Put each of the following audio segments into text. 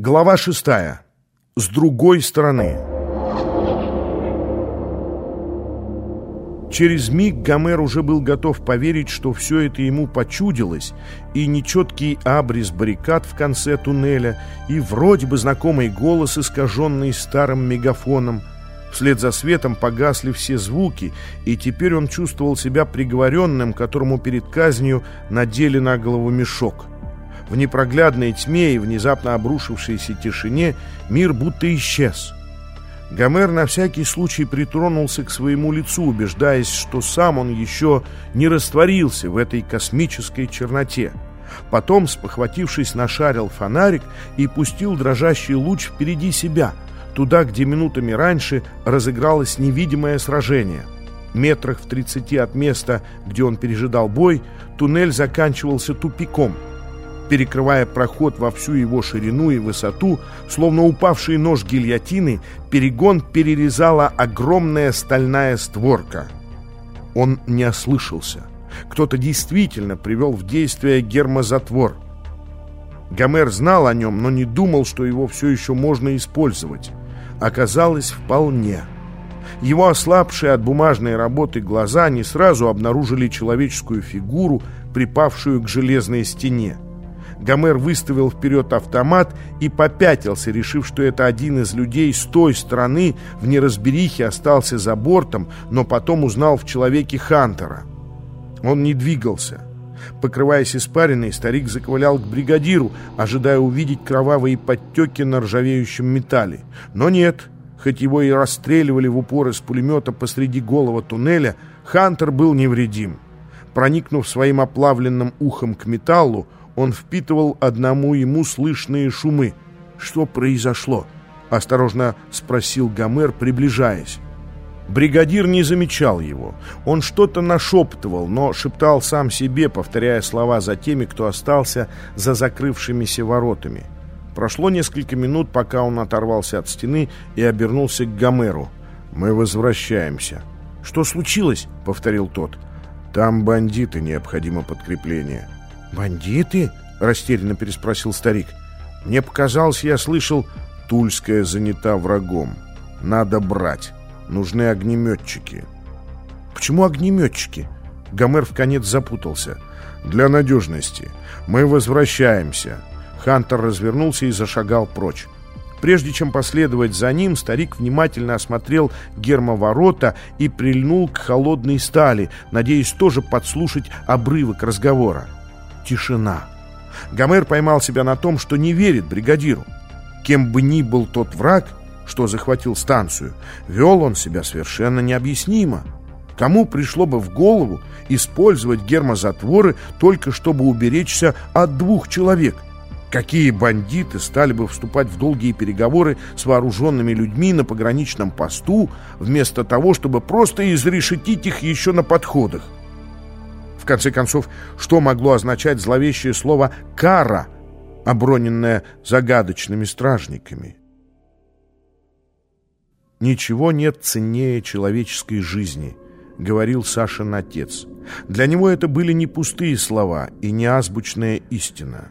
Глава шестая. С другой стороны. Через миг Гомер уже был готов поверить, что все это ему почудилось, и нечеткий абрис баррикад в конце туннеля, и вроде бы знакомый голос, искаженный старым мегафоном. Вслед за светом погасли все звуки, и теперь он чувствовал себя приговоренным, которому перед казнью надели на голову мешок — в непроглядной тьме и внезапно обрушившейся тишине мир будто исчез. Гомер на всякий случай притронулся к своему лицу, убеждаясь, что сам он еще не растворился в этой космической черноте. Потом, спохватившись, нашарил фонарик и пустил дрожащий луч впереди себя, туда, где минутами раньше разыгралось невидимое сражение. Метрах в тридцати от места, где он пережидал бой, туннель заканчивался тупиком – перекрывая проход во всю его ширину и высоту, словно упавший нож гильотины, перегон перерезала огромная стальная створка. Он не ослышался. Кто-то действительно привел в действие гермозатвор. Гомер знал о нем, но не думал, что его все еще можно использовать. Оказалось, вполне. Его ослабшие от бумажной работы глаза не сразу обнаружили человеческую фигуру, припавшую к железной стене. Гомер выставил вперед автомат и попятился, решив, что это один из людей с той стороны в неразберихе остался за бортом, но потом узнал в человеке Хантера. Он не двигался. Покрываясь испариной, старик заковылял к бригадиру, ожидая увидеть кровавые подтеки на ржавеющем металле. Но нет, хоть его и расстреливали в упор из пулемета посреди голого туннеля, Хантер был невредим. Проникнув своим оплавленным ухом к металлу, он впитывал одному ему слышные шумы. «Что произошло?» — осторожно спросил Гомер, приближаясь. Бригадир не замечал его. Он что-то нашептывал, но шептал сам себе, повторяя слова за теми, кто остался за закрывшимися воротами. Прошло несколько минут, пока он оторвался от стены и обернулся к Гомеру. «Мы возвращаемся». «Что случилось?» — повторил тот. «Там бандиты, необходимо подкрепление». «Бандиты?» — растерянно переспросил старик. «Мне показалось, я слышал, Тульская занята врагом. Надо брать. Нужны огнеметчики». «Почему огнеметчики?» Гомер в конец запутался. «Для надежности. Мы возвращаемся». Хантер развернулся и зашагал прочь. Прежде чем последовать за ним, старик внимательно осмотрел гермоворота и прильнул к холодной стали, надеясь тоже подслушать обрывок разговора тишина. Гомер поймал себя на том, что не верит бригадиру. Кем бы ни был тот враг, что захватил станцию, вел он себя совершенно необъяснимо. Кому пришло бы в голову использовать гермозатворы только чтобы уберечься от двух человек? Какие бандиты стали бы вступать в долгие переговоры с вооруженными людьми на пограничном посту, вместо того, чтобы просто изрешетить их еще на подходах? Конце концов, что могло означать зловещее слово «кара», оброненное загадочными стражниками? «Ничего нет ценнее человеческой жизни», — говорил Сашин отец. Для него это были не пустые слова и не азбучная истина.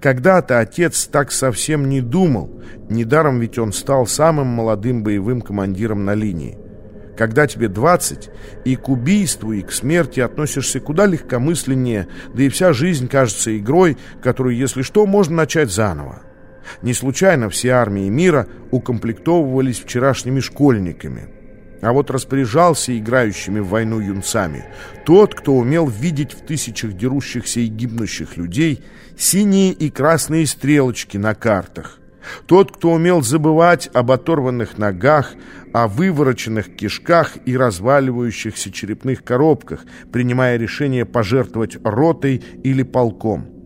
Когда-то отец так совсем не думал, недаром ведь он стал самым молодым боевым командиром на линии когда тебе 20, и к убийству, и к смерти относишься куда легкомысленнее, да и вся жизнь кажется игрой, которую, если что, можно начать заново. Не случайно все армии мира укомплектовывались вчерашними школьниками. А вот распоряжался играющими в войну юнцами тот, кто умел видеть в тысячах дерущихся и гибнущих людей синие и красные стрелочки на картах – тот, кто умел забывать об оторванных ногах, о вывороченных кишках и разваливающихся черепных коробках, принимая решение пожертвовать ротой или полком.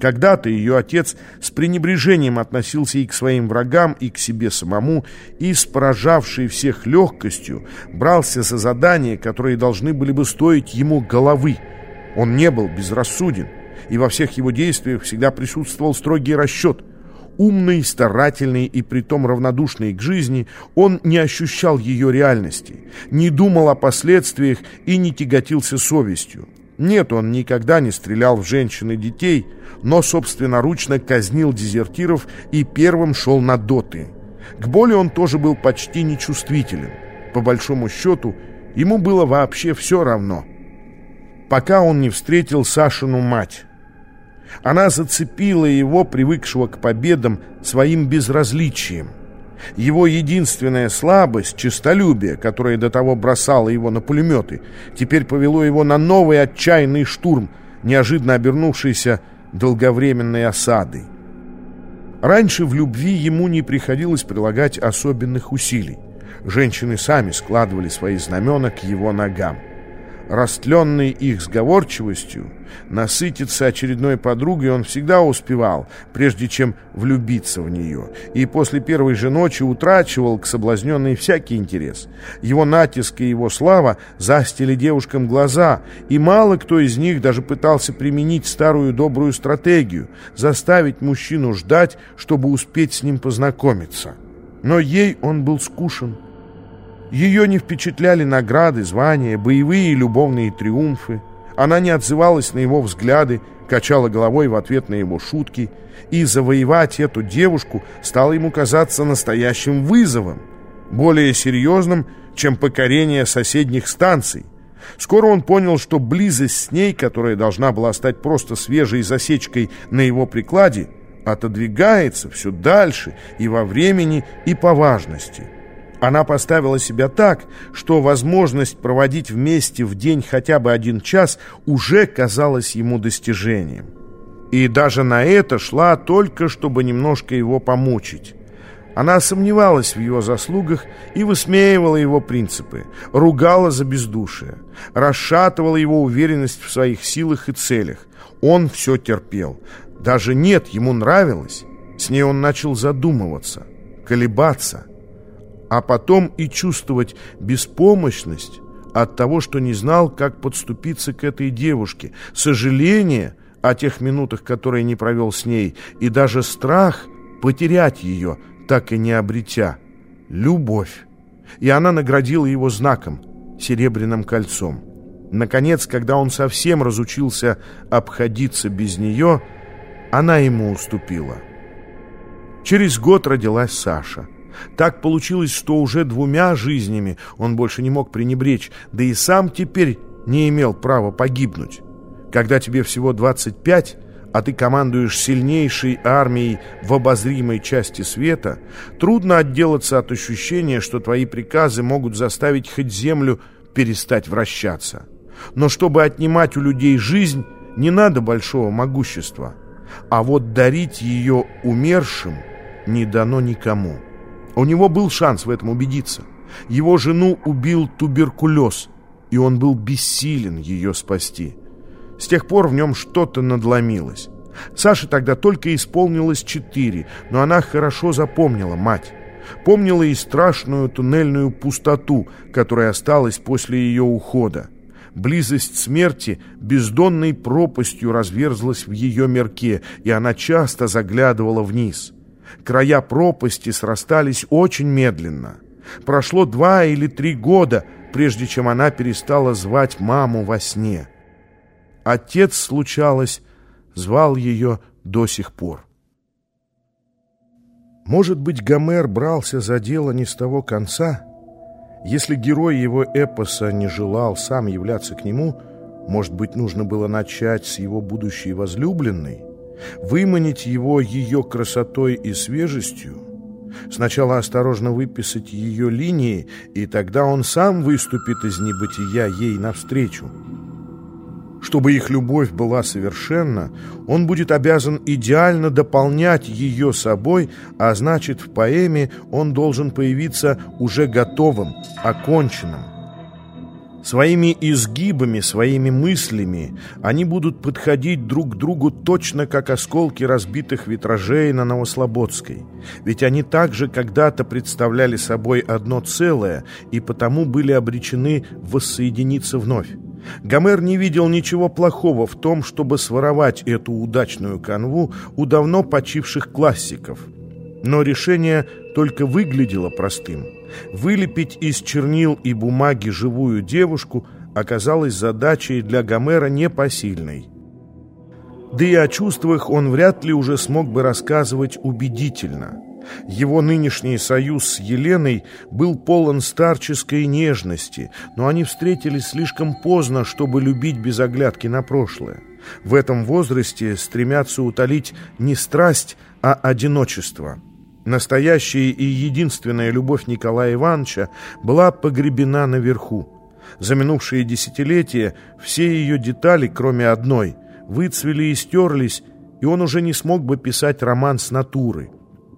Когда-то ее отец с пренебрежением относился и к своим врагам, и к себе самому, и с поражавшей всех легкостью брался за задания, которые должны были бы стоить ему головы. Он не был безрассуден, и во всех его действиях всегда присутствовал строгий расчет – Умный, старательный и притом равнодушный к жизни, он не ощущал ее реальности, не думал о последствиях и не тяготился совестью. Нет, он никогда не стрелял в женщин и детей, но собственноручно казнил дезертиров и первым шел на доты. К боли он тоже был почти нечувствителен. По большому счету, ему было вообще все равно. Пока он не встретил Сашину мать. Она зацепила его, привыкшего к победам, своим безразличием. Его единственная слабость, честолюбие, которое до того бросало его на пулеметы, теперь повело его на новый отчаянный штурм, неожиданно обернувшийся долговременной осадой. Раньше в любви ему не приходилось прилагать особенных усилий. Женщины сами складывали свои знамена к его ногам растленный их сговорчивостью, насытиться очередной подругой он всегда успевал, прежде чем влюбиться в нее, и после первой же ночи утрачивал к соблазненной всякий интерес. Его натиск и его слава застили девушкам глаза, и мало кто из них даже пытался применить старую добрую стратегию – заставить мужчину ждать, чтобы успеть с ним познакомиться. Но ей он был скушен – ее не впечатляли награды, звания, боевые и любовные триумфы. Она не отзывалась на его взгляды, качала головой в ответ на его шутки. И завоевать эту девушку стало ему казаться настоящим вызовом, более серьезным, чем покорение соседних станций. Скоро он понял, что близость с ней, которая должна была стать просто свежей засечкой на его прикладе, отодвигается все дальше и во времени, и по важности – она поставила себя так, что возможность проводить вместе в день хотя бы один час уже казалась ему достижением. И даже на это шла только, чтобы немножко его помучить. Она сомневалась в его заслугах и высмеивала его принципы, ругала за бездушие, расшатывала его уверенность в своих силах и целях. Он все терпел. Даже нет, ему нравилось. С ней он начал задумываться, колебаться а потом и чувствовать беспомощность от того, что не знал, как подступиться к этой девушке, сожаление о тех минутах, которые не провел с ней, и даже страх потерять ее, так и не обретя, любовь. И она наградила его знаком, серебряным кольцом. Наконец, когда он совсем разучился обходиться без нее, она ему уступила. Через год родилась Саша – так получилось, что уже двумя жизнями он больше не мог пренебречь, да и сам теперь не имел права погибнуть. Когда тебе всего 25, а ты командуешь сильнейшей армией в обозримой части света, трудно отделаться от ощущения, что твои приказы могут заставить хоть землю перестать вращаться. Но чтобы отнимать у людей жизнь, не надо большого могущества. А вот дарить ее умершим не дано никому. У него был шанс в этом убедиться. Его жену убил туберкулез, и он был бессилен ее спасти. С тех пор в нем что-то надломилось. Саше тогда только исполнилось четыре, но она хорошо запомнила мать. Помнила и страшную туннельную пустоту, которая осталась после ее ухода. Близость смерти бездонной пропастью разверзлась в ее мерке, и она часто заглядывала вниз. Края пропасти срастались очень медленно. Прошло два или три года, прежде чем она перестала звать маму во сне. Отец, случалось, звал ее до сих пор. Может быть, Гомер брался за дело не с того конца? Если герой его эпоса не желал сам являться к нему, может быть, нужно было начать с его будущей возлюбленной? Выманить его ее красотой и свежестью, сначала осторожно выписать ее линии, и тогда он сам выступит из небытия ей навстречу. Чтобы их любовь была совершенна, он будет обязан идеально дополнять ее собой, а значит, в поэме он должен появиться уже готовым, оконченным. Своими изгибами, своими мыслями они будут подходить друг к другу точно как осколки разбитых витражей на Новослободской. Ведь они также когда-то представляли собой одно целое и потому были обречены воссоединиться вновь. Гомер не видел ничего плохого в том, чтобы своровать эту удачную канву у давно почивших классиков. Но решение только выглядело простым – Вылепить из чернил и бумаги живую девушку, оказалась задачей для Гомера непосильной. Да и о чувствах он вряд ли уже смог бы рассказывать убедительно. Его нынешний союз с Еленой был полон старческой нежности, но они встретились слишком поздно, чтобы любить без оглядки на прошлое. В этом возрасте стремятся утолить не страсть, а одиночество. Настоящая и единственная любовь Николая Ивановича была погребена наверху. За минувшие десятилетия все ее детали, кроме одной, выцвели и стерлись, и он уже не смог бы писать роман с натуры.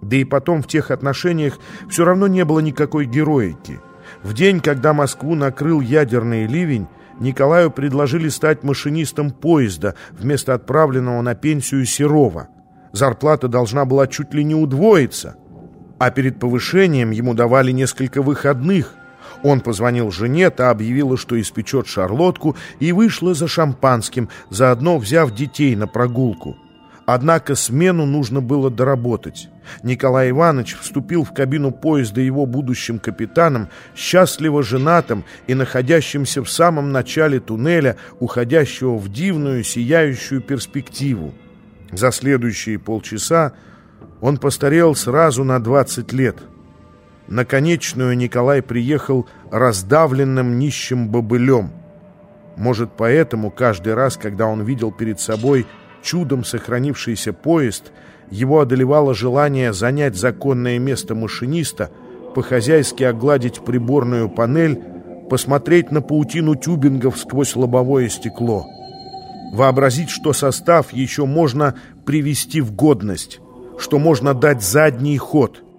Да и потом в тех отношениях все равно не было никакой героики. В день, когда Москву накрыл ядерный ливень, Николаю предложили стать машинистом поезда вместо отправленного на пенсию Серова. Зарплата должна была чуть ли не удвоиться. А перед повышением ему давали несколько выходных. Он позвонил жене, та объявила, что испечет шарлотку, и вышла за шампанским, заодно взяв детей на прогулку. Однако смену нужно было доработать. Николай Иванович вступил в кабину поезда его будущим капитаном, счастливо женатым и находящимся в самом начале туннеля, уходящего в дивную сияющую перспективу. За следующие полчаса он постарел сразу на 20 лет. На конечную Николай приехал раздавленным нищим бобылем. Может, поэтому каждый раз, когда он видел перед собой чудом сохранившийся поезд, его одолевало желание занять законное место машиниста, по-хозяйски огладить приборную панель, посмотреть на паутину тюбингов сквозь лобовое стекло. Вообразить, что состав еще можно привести в годность, что можно дать задний ход –